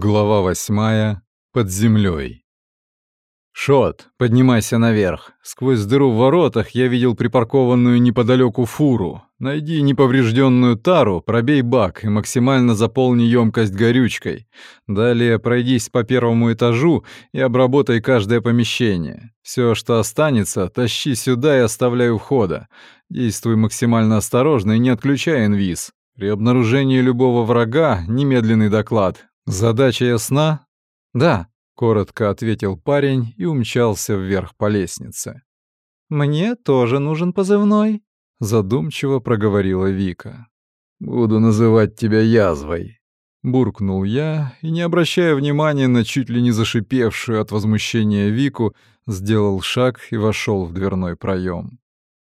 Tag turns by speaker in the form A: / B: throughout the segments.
A: Глава восьмая. Под землей. «Шот, поднимайся наверх. Сквозь дыру в воротах я видел припаркованную неподалеку фуру. Найди неповрежденную тару, пробей бак и максимально заполни емкость горючкой. Далее пройдись по первому этажу и обработай каждое помещение. Все, что останется, тащи сюда и оставляй у входа. Действуй максимально осторожно и не отключай инвиз. При обнаружении любого врага немедленный доклад. «Задача ясна?» «Да», — коротко ответил парень и умчался вверх по лестнице.
B: «Мне тоже нужен позывной», —
A: задумчиво проговорила Вика. «Буду называть тебя язвой», — буркнул я и, не обращая внимания на чуть ли не зашипевшую от возмущения Вику, сделал шаг и вошел в дверной проем.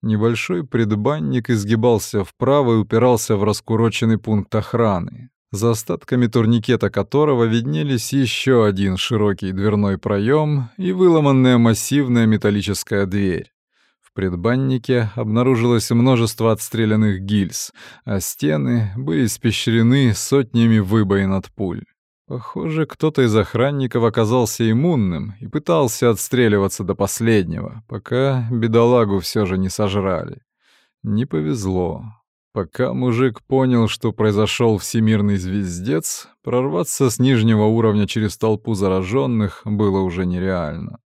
A: Небольшой предбанник изгибался вправо и упирался в раскуроченный пункт охраны за остатками турникета которого виднелись еще один широкий дверной проем и выломанная массивная металлическая дверь. В предбаннике обнаружилось множество отстрелянных гильз, а стены были испещрены сотнями выбоин от пуль. Похоже, кто-то из охранников оказался иммунным и пытался отстреливаться до последнего, пока бедолагу все же не сожрали. Не повезло. Пока мужик понял, что произошел всемирный звездец, прорваться с нижнего уровня через толпу зараженных было уже нереально.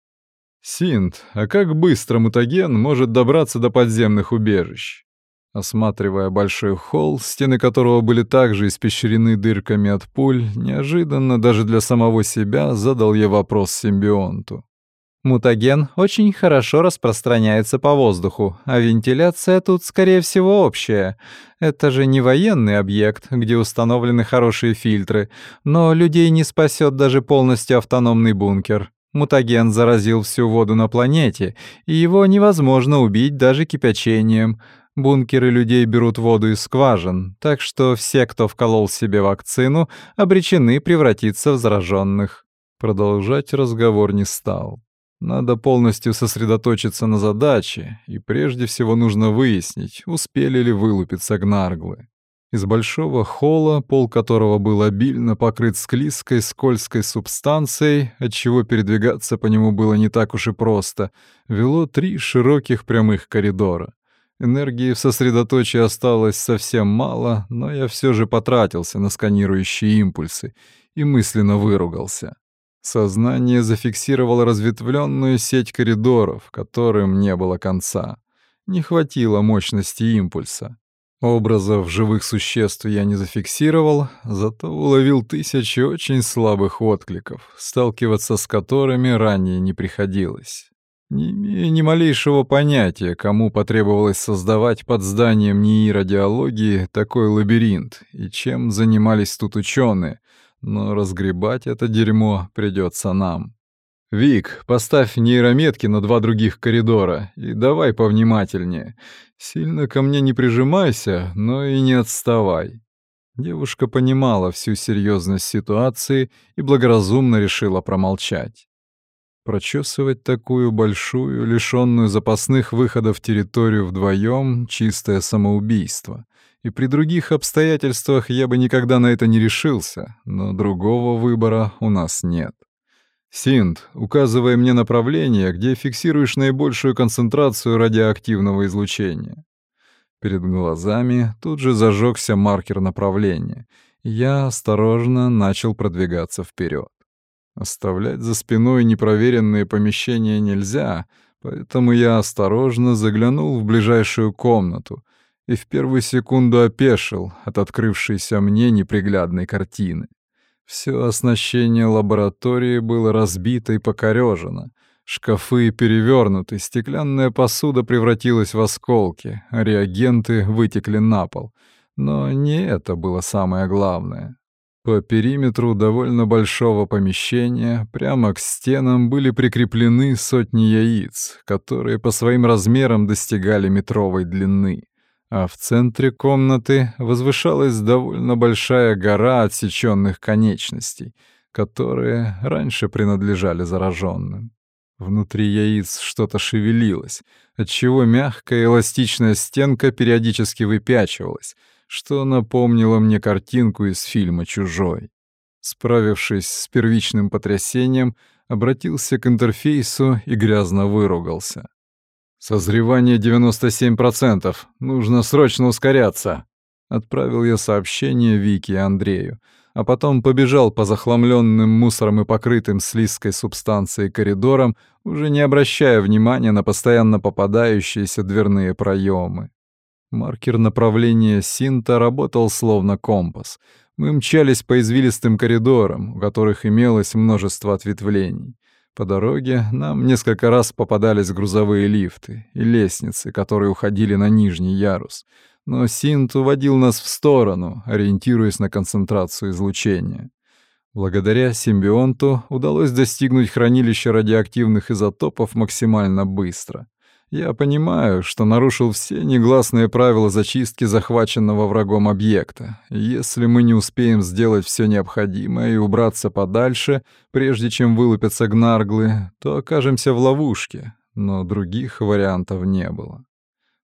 A: Синт, а как быстро мутаген может добраться до подземных убежищ? Осматривая большой холл, стены которого были также испещрены дырками от пуль, неожиданно даже для самого себя задал я вопрос симбионту.
B: Мутаген очень хорошо распространяется по воздуху, а вентиляция тут, скорее всего, общая. Это же не военный объект, где установлены хорошие фильтры, но людей не спасет даже полностью автономный бункер. Мутаген заразил всю воду на планете, и его невозможно убить даже кипячением. Бункеры людей берут воду из скважин, так что все, кто вколол себе вакцину, обречены превратиться в зараженных.
A: Продолжать разговор не стал. Надо полностью сосредоточиться на задаче, и прежде всего нужно выяснить, успели ли вылупиться гнарглы. Из большого холла, пол которого был обильно покрыт склизкой, скользкой субстанцией, отчего передвигаться по нему было не так уж и просто, вело три широких прямых коридора. Энергии в сосредоточии осталось совсем мало, но я все же потратился на сканирующие импульсы и мысленно выругался. Сознание зафиксировало разветвленную сеть коридоров, которым не было конца. Не хватило мощности импульса. Образов живых существ я не зафиксировал, зато уловил тысячи очень слабых откликов, сталкиваться с которыми ранее не приходилось. Не имея ни малейшего понятия, кому потребовалось создавать под зданием НИИ радиологии такой лабиринт и чем занимались тут ученые — но разгребать это дерьмо придется нам. «Вик, поставь нейрометки на два других коридора и давай повнимательнее. Сильно ко мне не прижимайся, но и не отставай». Девушка понимала всю серьезность ситуации и благоразумно решила промолчать. Прочесывать такую большую, лишенную запасных выходов территорию вдвоем — чистое самоубийство — и при других обстоятельствах я бы никогда на это не решился, но другого выбора у нас нет. Синт, указывай мне направление, где фиксируешь наибольшую концентрацию радиоактивного излучения. Перед глазами тут же зажегся маркер направления. Я осторожно начал продвигаться вперед. Оставлять за спиной непроверенные помещения нельзя, поэтому я осторожно заглянул в ближайшую комнату — и в первую секунду опешил от открывшейся мне неприглядной картины. Все оснащение лаборатории было разбито и покорежено. Шкафы перевернуты, стеклянная посуда превратилась в осколки, реагенты вытекли на пол. Но не это было самое главное. По периметру довольно большого помещения прямо к стенам были прикреплены сотни яиц, которые по своим размерам достигали метровой длины а в центре комнаты возвышалась довольно большая гора отсеченных конечностей, которые раньше принадлежали зараженным. Внутри яиц что-то шевелилось, отчего мягкая эластичная стенка периодически выпячивалась, что напомнило мне картинку из фильма «Чужой». Справившись с первичным потрясением, обратился к интерфейсу и грязно выругался. «Созревание 97%. Нужно срочно ускоряться!» Отправил я сообщение Вике и Андрею, а потом побежал по захламленным мусором и покрытым слизкой субстанцией коридорам, уже не обращая внимания на постоянно попадающиеся дверные проемы. Маркер направления Синта работал словно компас. Мы мчались по извилистым коридорам, у которых имелось множество ответвлений. По дороге нам несколько раз попадались грузовые лифты и лестницы, которые уходили на нижний ярус — но Синт уводил нас в сторону, ориентируясь на концентрацию излучения. Благодаря симбионту удалось достигнуть хранилища радиоактивных изотопов максимально быстро. Я понимаю, что нарушил все негласные правила зачистки захваченного врагом объекта. Если мы не успеем сделать все необходимое и убраться подальше, прежде чем вылупятся гнарглы, то окажемся в ловушке, но других вариантов не было.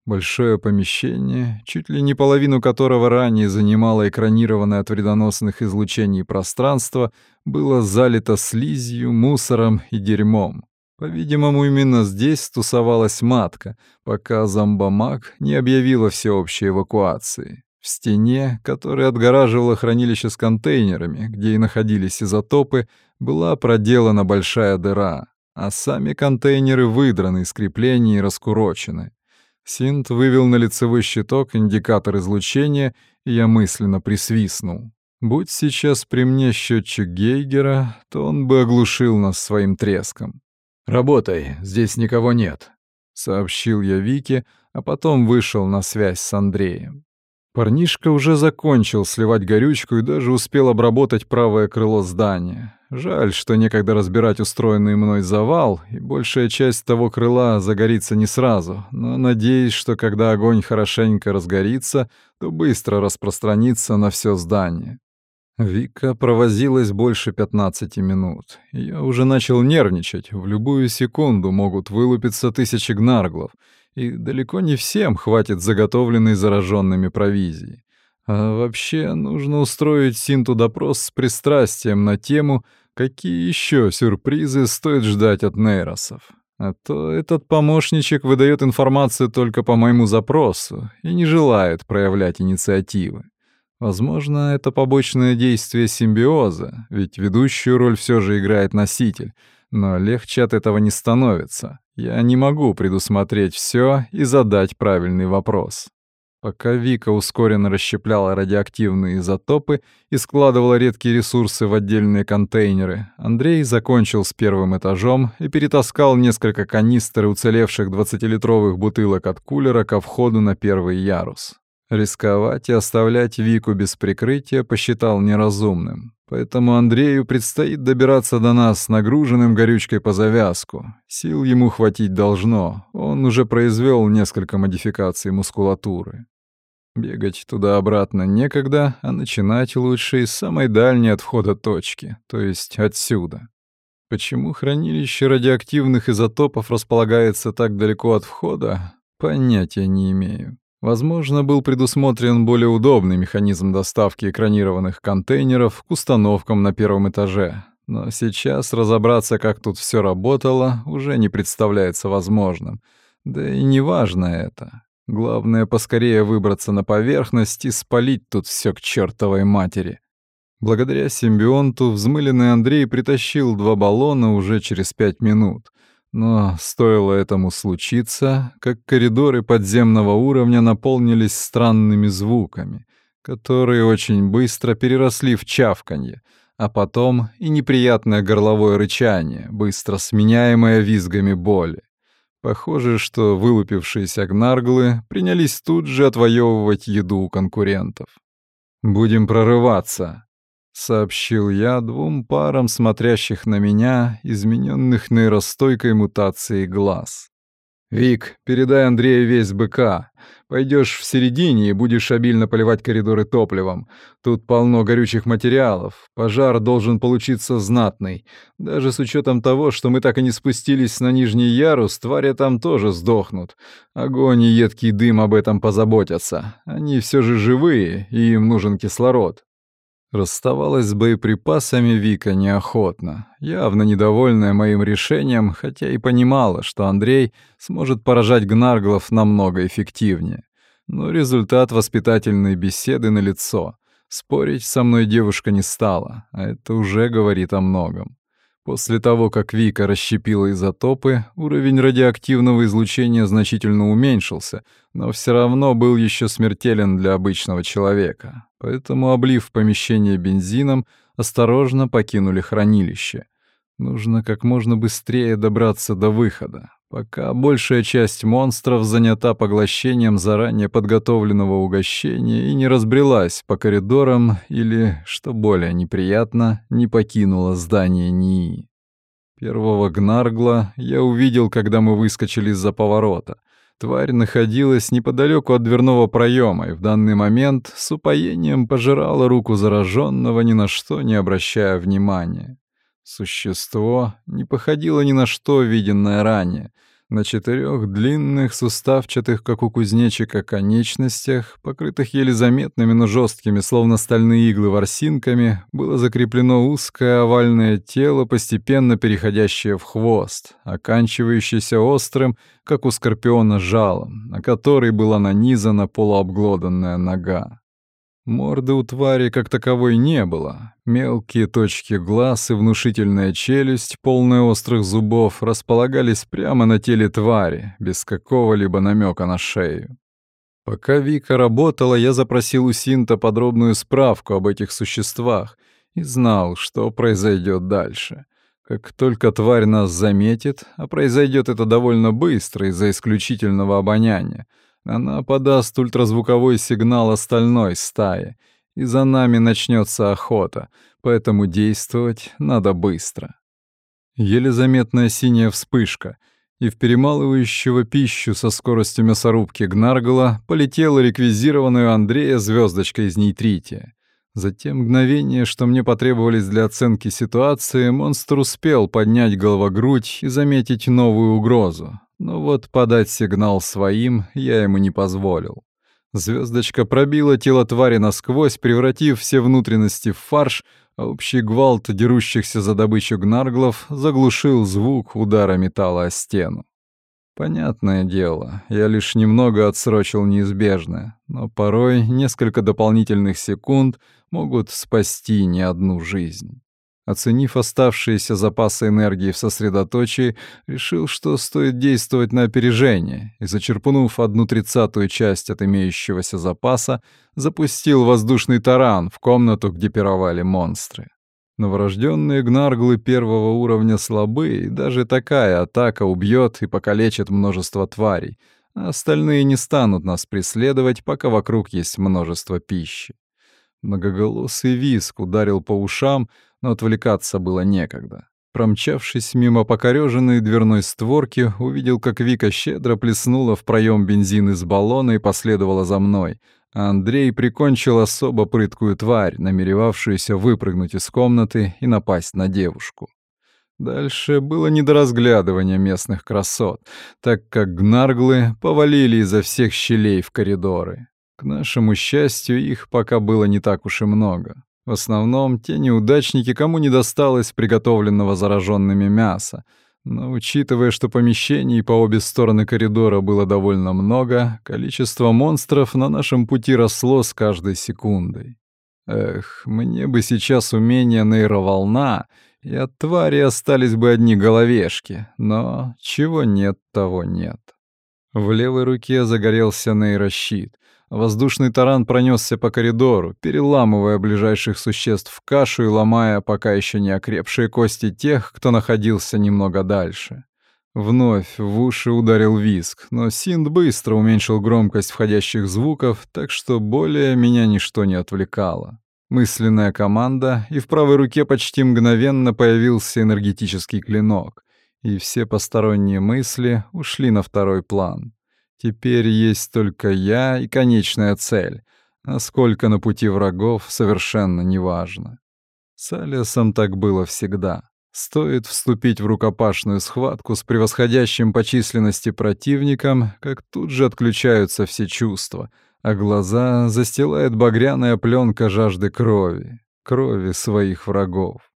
A: Большое помещение, чуть ли не половину которого ранее занимало экранированное от вредоносных излучений пространство, было залито слизью, мусором и дерьмом. По-видимому, именно здесь тусовалась матка, пока зомбомаг не объявила всеобщей эвакуации. В стене, которая отгораживала хранилище с контейнерами, где и находились изотопы, была проделана большая дыра, а сами контейнеры выдраны из креплений и раскурочены. Синт вывел на лицевой щиток индикатор излучения, и я мысленно присвистнул. Будь сейчас при мне счетчик Гейгера, то он бы оглушил нас своим треском. «Работай, здесь никого нет», — сообщил я Вике, а потом вышел на связь с Андреем. Парнишка уже закончил сливать горючку и даже успел обработать правое крыло здания. Жаль, что некогда разбирать устроенный мной завал, и большая часть того крыла загорится не сразу, но надеюсь, что когда огонь хорошенько разгорится, то быстро распространится на все здание. Вика провозилась больше 15 минут. Я уже начал нервничать. В любую секунду могут вылупиться тысячи гнарглов — и далеко не всем хватит заготовленной зараженными провизии. А вообще нужно устроить Синту допрос с пристрастием на тему, какие еще сюрпризы стоит ждать от нейросов. А то этот помощничек выдает информацию только по моему запросу и не желает проявлять инициативы. Возможно, это побочное действие симбиоза, ведь ведущую роль все же играет носитель, но легче от этого не становится. Я не могу предусмотреть все и задать правильный вопрос. Пока Вика ускоренно расщепляла радиоактивные изотопы и складывала редкие ресурсы в отдельные контейнеры, Андрей закончил с первым этажом и перетаскал несколько канистр уцелевших 20-литровых бутылок от кулера ко входу на первый ярус. Рисковать и оставлять Вику без прикрытия посчитал неразумным. Поэтому Андрею предстоит добираться до нас нагруженным горючкой по завязку. Сил ему хватить должно. Он уже произвел несколько модификаций мускулатуры. Бегать туда-обратно некогда, а начинать лучше из самой дальней от входа точки, то есть отсюда. Почему хранилище радиоактивных изотопов располагается так далеко от входа, понятия не имею. Возможно, был предусмотрен более удобный механизм доставки экранированных контейнеров к установкам на первом этаже. Но сейчас разобраться, как тут все работало, уже не представляется возможным. Да и не важно это. Главное, поскорее выбраться на поверхность и спалить тут все к чертовой матери. Благодаря симбионту взмыленный Андрей притащил два баллона уже через пять минут — но стоило этому случиться, как коридоры подземного уровня наполнились странными звуками, которые очень быстро переросли в чавканье, а потом и неприятное горловое рычание, быстро сменяемое визгами боли. Похоже, что вылупившиеся гнарглы принялись тут же отвоевывать еду у конкурентов. «Будем прорываться», — сообщил я двум парам смотрящих на меня, измененных нейростойкой мутацией глаз. «Вик, передай Андрею весь БК. Пойдешь в середине и будешь обильно поливать коридоры топливом. Тут полно горючих материалов. Пожар должен получиться знатный. Даже с учетом того, что мы так и не спустились на нижний ярус, твари там тоже сдохнут. Огонь и едкий дым об этом позаботятся. Они все же живые, и им нужен кислород». Расставалась с боеприпасами Вика неохотно, явно недовольная моим решением, хотя и понимала, что Андрей сможет поражать гнарглов намного эффективнее. Но результат воспитательной беседы налицо. Спорить со мной девушка не стала, а это уже говорит о многом. После того, как Вика расщепила изотопы, уровень радиоактивного излучения значительно уменьшился, но все равно был еще смертелен для обычного человека. Поэтому, облив помещение бензином, осторожно покинули хранилище. Нужно как можно быстрее добраться до выхода, пока большая часть монстров занята поглощением заранее подготовленного угощения и не разбрелась по коридорам или, что более неприятно, не покинула здание НИИ. Первого гнаргла я увидел, когда мы выскочили из-за поворота. Тварь находилась неподалеку от дверного проема и в данный момент с упоением пожирала руку зараженного, ни на что не обращая внимания. Существо не походило ни на что, виденное ранее. На четырех длинных, суставчатых, как у кузнечика, конечностях, покрытых еле заметными, но жесткими, словно стальные иглы ворсинками, было закреплено узкое овальное тело, постепенно переходящее в хвост, оканчивающееся острым, как у скорпиона, жалом, на который была нанизана полуобглоданная нога. Морды у твари как таковой не было. Мелкие точки глаз и внушительная челюсть, полная острых зубов, располагались прямо на теле твари, без какого-либо намека на шею. Пока Вика работала, я запросил у Синта подробную справку об этих существах и знал, что произойдет дальше. Как только тварь нас заметит, а произойдет это довольно быстро из-за исключительного обоняния, она подаст ультразвуковой сигнал остальной стае, и за нами начнется охота, поэтому действовать надо быстро. Еле заметная синяя вспышка, и в перемалывающего пищу со скоростью мясорубки Гнаргала полетела реквизированная Андрея звездочка из нейтрития. За те мгновения, что мне потребовались для оценки ситуации, монстр успел поднять головогрудь и заметить новую угрозу. Но вот подать сигнал своим я ему не позволил. Звездочка пробила тело твари насквозь, превратив все внутренности в фарш, а общий гвалт дерущихся за добычу гнарглов заглушил звук удара металла о стену. Понятное дело, я лишь немного отсрочил неизбежное, но порой несколько дополнительных секунд могут спасти не одну жизнь. Оценив оставшиеся запасы энергии в сосредоточии, решил, что стоит действовать на опережение, и, зачерпнув одну тридцатую часть от имеющегося запаса, запустил воздушный таран в комнату, где пировали монстры. Новорожденные гнарглы первого уровня слабы, и даже такая атака убьет и покалечит множество тварей, а остальные не станут нас преследовать, пока вокруг есть множество пищи. Многоголосый виск ударил по ушам, но отвлекаться было некогда. Промчавшись мимо покорёженной дверной створки, увидел, как Вика щедро плеснула в проем бензин из баллона и последовала за мной, а Андрей прикончил особо прыткую тварь, намеревавшуюся выпрыгнуть из комнаты и напасть на девушку. Дальше было не до разглядывания местных красот, так как гнарглы повалили изо всех щелей в коридоры. К нашему счастью, их пока было не так уж и много. В основном те неудачники, кому не досталось приготовленного зараженными мяса. Но учитывая, что помещений по обе стороны коридора было довольно много, количество монстров на нашем пути росло с каждой секундой. Эх, мне бы сейчас умение нейроволна, и от твари остались бы одни головешки, но чего нет, того нет. В левой руке загорелся нейрощит, Воздушный таран пронесся по коридору, переламывая ближайших существ в кашу и ломая пока еще не окрепшие кости тех, кто находился немного дальше. Вновь в уши ударил виск, но Синд быстро уменьшил громкость входящих звуков, так что более меня ничто не отвлекало. Мысленная команда, и в правой руке почти мгновенно появился энергетический клинок, и все посторонние мысли ушли на второй план. Теперь есть только я и конечная цель, а сколько на пути врагов совершенно неважно. С Алиасом так было всегда. Стоит вступить в рукопашную схватку с превосходящим по численности противником, как тут же отключаются все чувства, а глаза застилает багряная пленка жажды крови. крови своих врагов.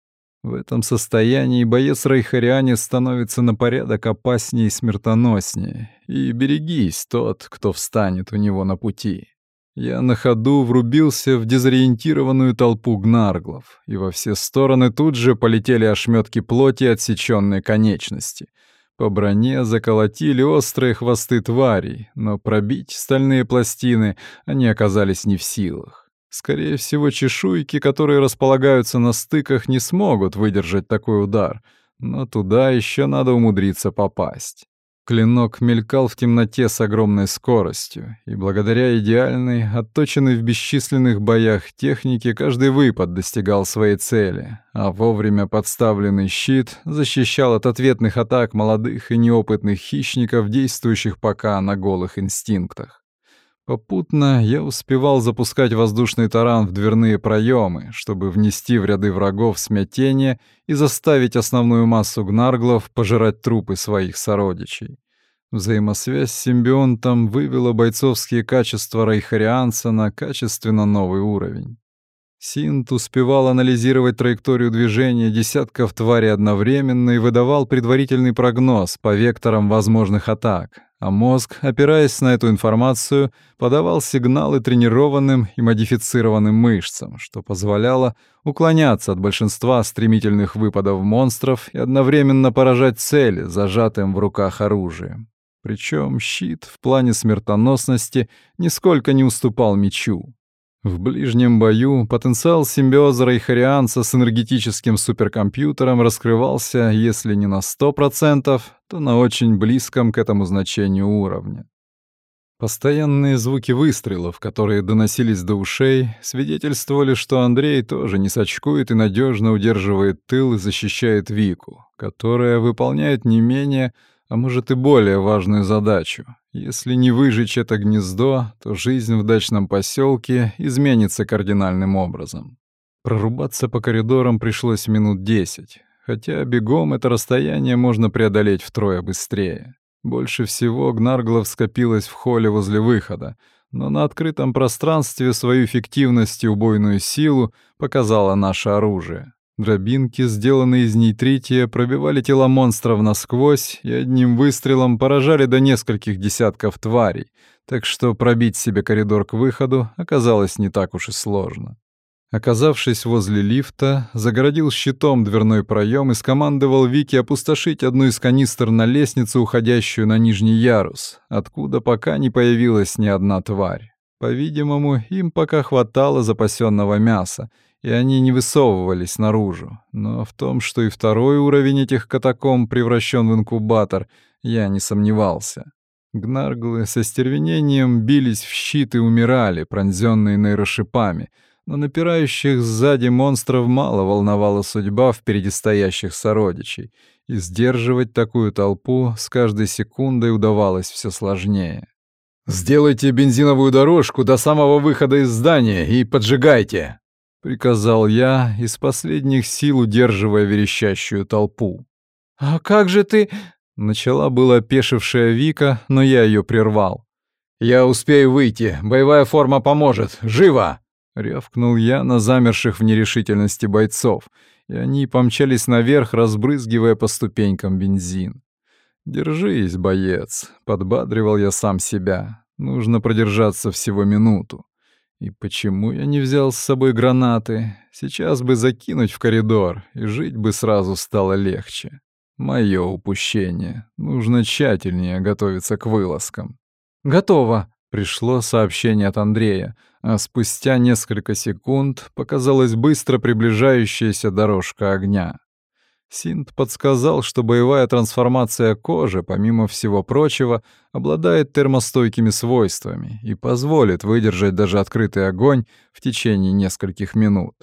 A: В этом состоянии боец Райхариане становится на порядок опаснее и смертоноснее. И берегись тот, кто встанет у него на пути. Я на ходу врубился в дезориентированную толпу гнарглов, и во все стороны тут же полетели ошметки плоти и отсечённые конечности. По броне заколотили острые хвосты тварей, но пробить стальные пластины они оказались не в силах. Скорее всего, чешуйки, которые располагаются на стыках, не смогут выдержать такой удар, но туда еще надо умудриться попасть. Клинок мелькал в темноте с огромной скоростью, и благодаря идеальной, отточенной в бесчисленных боях технике, каждый выпад достигал своей цели, а вовремя подставленный щит защищал от ответных атак молодых и неопытных хищников, действующих пока на голых инстинктах. Попутно я успевал запускать воздушный таран в дверные проемы, чтобы внести в ряды врагов смятение и заставить основную массу гнарглов пожирать трупы своих сородичей. Взаимосвязь с симбионтом вывела бойцовские качества райхарианца на качественно новый уровень. Синт успевал анализировать траекторию движения десятков тварей одновременно и выдавал предварительный прогноз по векторам возможных атак, а мозг, опираясь на эту информацию, подавал сигналы тренированным и модифицированным мышцам, что позволяло уклоняться от большинства стремительных выпадов монстров и одновременно поражать цели, зажатым в руках оружием. Причем щит в плане смертоносности нисколько не уступал мечу. В ближнем бою потенциал симбиоза Рейхарианца с энергетическим суперкомпьютером раскрывался, если не на 100%, то на очень близком к этому значению уровне. Постоянные звуки выстрелов, которые доносились до ушей, свидетельствовали, что Андрей тоже не сочкует и надежно удерживает тыл и защищает Вику, которая выполняет не менее а может и более важную задачу. Если не выжечь это гнездо, то жизнь в дачном поселке изменится кардинальным образом. Прорубаться по коридорам пришлось минут десять, хотя бегом это расстояние можно преодолеть втрое быстрее. Больше всего гнарглов скопилось в холле возле выхода, но на открытом пространстве свою эффективность и убойную силу показало наше оружие. Дробинки, сделанные из нейтрития, пробивали тела монстров насквозь и одним выстрелом поражали до нескольких десятков тварей, так что пробить себе коридор к выходу оказалось не так уж и сложно. Оказавшись возле лифта, загородил щитом дверной проем и скомандовал Вики опустошить одну из канистр на лестницу, уходящую на нижний ярус, откуда пока не появилась ни одна тварь. По-видимому, им пока хватало запасенного мяса, и они не высовывались наружу. Но в том, что и второй уровень этих катакомб превращен в инкубатор, я не сомневался. Гнарглы со стервенением бились в щит и умирали, пронзенные нейрошипами, но напирающих сзади монстров мало волновала судьба впереди стоящих сородичей, и сдерживать такую толпу с каждой секундой удавалось все сложнее. «Сделайте бензиновую дорожку до самого выхода из здания и поджигайте!» Приказал я, из последних сил удерживая верещащую толпу.
B: «А как же ты...» — начала была пешившая Вика, но я ее прервал.
A: «Я успею выйти, боевая форма поможет, живо!» — рявкнул я на замерших в нерешительности бойцов, и они помчались наверх, разбрызгивая по ступенькам бензин. «Держись, боец», — подбадривал я сам себя. «Нужно продержаться всего минуту». И почему я не взял с собой гранаты? Сейчас бы закинуть в коридор, и жить бы сразу стало легче. Мое упущение. Нужно тщательнее готовиться к вылазкам.
B: «Готово», —
A: пришло сообщение от Андрея, а спустя несколько секунд показалась быстро приближающаяся дорожка огня. Синт подсказал, что боевая трансформация кожи, помимо всего прочего, обладает термостойкими свойствами и позволит выдержать даже открытый огонь в течение нескольких минут.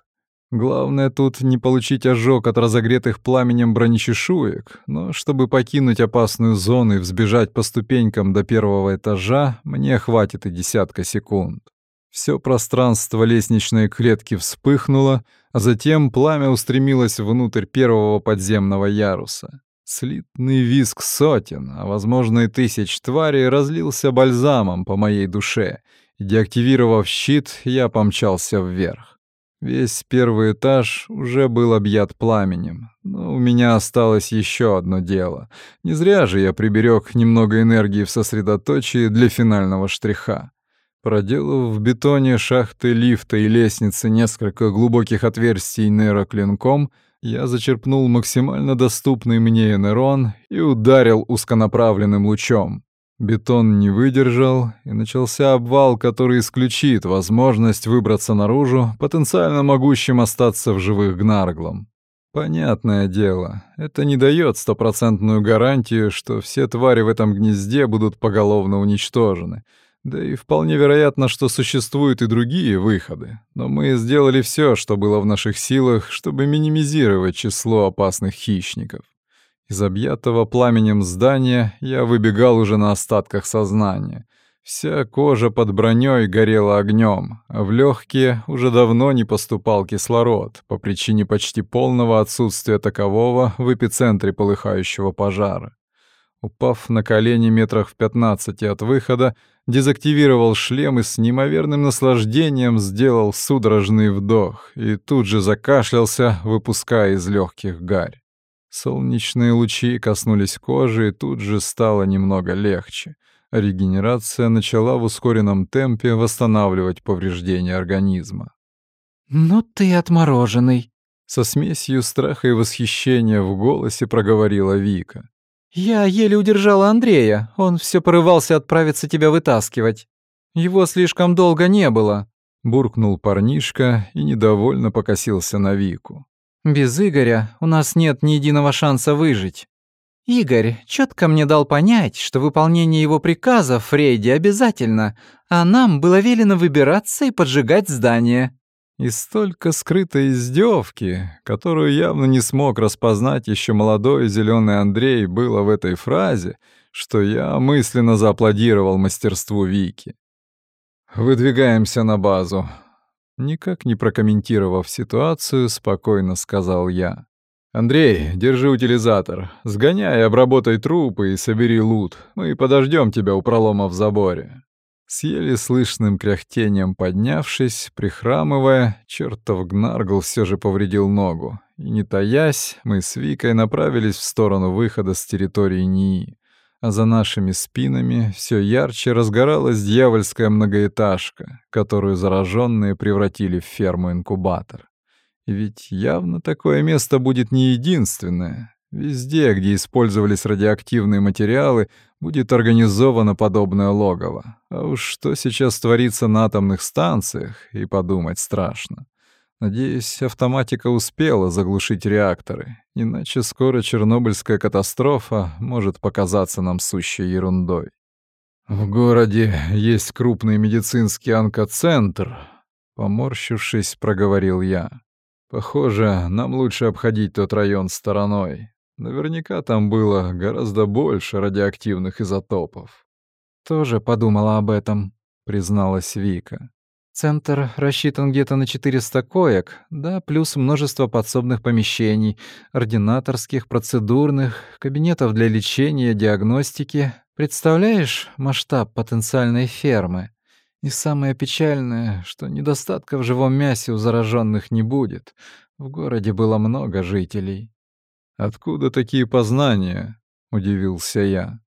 A: Главное тут не получить ожог от разогретых пламенем бронечешуек, но чтобы покинуть опасную зону и взбежать по ступенькам до первого этажа, мне хватит и десятка секунд. Все пространство лестничной клетки вспыхнуло, а затем пламя устремилось внутрь первого подземного яруса. Слитный визг сотен, а возможно и тысяч тварей разлился бальзамом по моей душе, и, деактивировав щит, я помчался вверх. Весь первый этаж уже был объят пламенем, но у меня осталось еще одно дело. Не зря же я приберег немного энергии в сосредоточии для финального штриха. Проделав в бетоне шахты лифта и лестницы несколько глубоких отверстий нейроклинком, я зачерпнул максимально доступный мне энерон и ударил узконаправленным лучом. Бетон не выдержал, и начался обвал, который исключит возможность выбраться наружу, потенциально могущим остаться в живых гнарглом. Понятное дело, это не дает стопроцентную гарантию, что все твари в этом гнезде будут поголовно уничтожены. Да и вполне вероятно, что существуют и другие выходы. Но мы сделали все, что было в наших силах, чтобы минимизировать число опасных хищников. Из объятого пламенем здания я выбегал уже на остатках сознания. Вся кожа под броней горела огнем, а в легкие уже давно не поступал кислород по причине почти полного отсутствия такового в эпицентре полыхающего пожара. Упав на колени метрах в пятнадцати от выхода, дезактивировал шлем и с неимоверным наслаждением сделал судорожный вдох и тут же закашлялся, выпуская из легких гарь. Солнечные лучи коснулись кожи, и тут же стало немного легче. Регенерация начала в ускоренном темпе восстанавливать повреждения организма.
B: «Ну ты отмороженный!»
A: Со смесью страха и восхищения в голосе проговорила Вика.
B: «Я еле удержала Андрея, он все порывался отправиться тебя вытаскивать. Его слишком долго не было», — буркнул парнишка и недовольно покосился на Вику. Без Игоря у нас нет ни единого шанса выжить. Игорь четко мне дал понять, что выполнение его приказа Фрейде обязательно, а нам было велено выбираться и поджигать здание.
A: И столько скрытой издевки, которую явно не смог распознать еще молодой зеленый Андрей, было в этой фразе, что я мысленно зааплодировал мастерству Вики. «Выдвигаемся на базу. Никак не прокомментировав ситуацию, спокойно сказал я. «Андрей, держи утилизатор. Сгоняй, обработай трупы и собери лут. Мы подождем тебя у пролома в заборе». С еле слышным кряхтением поднявшись, прихрамывая, чертов Гнаргл все же повредил ногу. И не таясь, мы с Викой направились в сторону выхода с территории НИИ а за нашими спинами все ярче разгоралась дьявольская многоэтажка, которую зараженные превратили в ферму-инкубатор. Ведь явно такое место будет не единственное. Везде, где использовались радиоактивные материалы, будет организовано подобное логово. А уж что сейчас творится на атомных станциях, и подумать страшно. Надеюсь, автоматика успела заглушить реакторы, иначе скоро Чернобыльская катастрофа может показаться нам сущей ерундой. В городе есть крупный медицинский онкоцентр, поморщившись, проговорил я. Похоже, нам лучше обходить тот район стороной. Наверняка там было гораздо больше радиоактивных изотопов.
B: Тоже подумала об этом, призналась Вика. Центр рассчитан где-то на 400 коек, да, плюс множество подсобных помещений, ординаторских, процедурных, кабинетов для лечения, диагностики. Представляешь масштаб потенциальной фермы? И самое печальное, что недостатка в живом мясе у зараженных не будет. В городе было много жителей.
A: «Откуда такие познания?» — удивился я.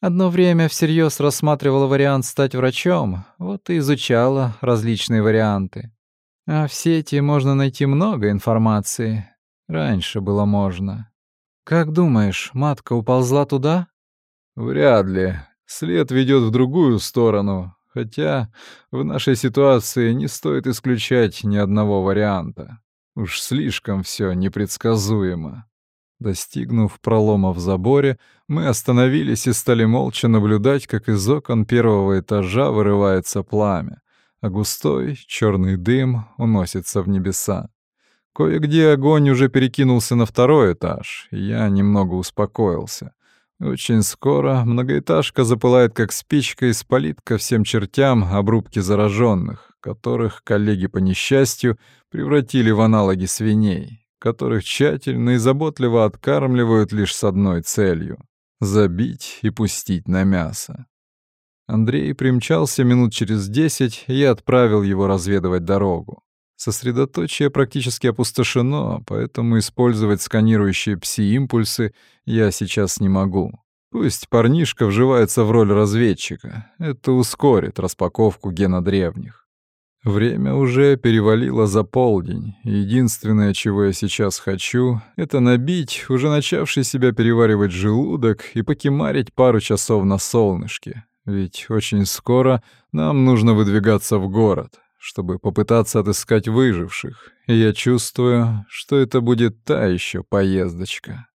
B: Одно время всерьез рассматривала вариант стать врачом, вот и изучала различные варианты. А в сети можно найти много информации. Раньше было можно. Как думаешь, матка уползла туда?
A: Вряд ли. След ведет в другую сторону. Хотя в нашей ситуации не стоит исключать ни одного варианта. Уж слишком все непредсказуемо. Достигнув пролома в заборе, мы остановились и стали молча наблюдать, как из окон первого этажа вырывается пламя, а густой черный дым уносится в небеса. Кое-где огонь уже перекинулся на второй этаж, и я немного успокоился. Очень скоро многоэтажка запылает как спичка и спалит ко всем чертям обрубки зараженных, которых коллеги по несчастью превратили в аналоги свиней, которых тщательно и заботливо откармливают лишь с одной целью — забить и пустить на мясо. Андрей примчался минут через десять, и отправил его разведывать дорогу. Сосредоточие практически опустошено, поэтому использовать сканирующие пси-импульсы я сейчас не могу. Пусть парнишка вживается в роль разведчика. Это ускорит распаковку гена древних. Время уже перевалило за полдень. Единственное, чего я сейчас хочу, это набить уже начавший себя переваривать желудок и покемарить пару часов на солнышке. Ведь очень скоро нам нужно выдвигаться в город чтобы попытаться отыскать выживших, и я чувствую, что это будет та еще поездочка.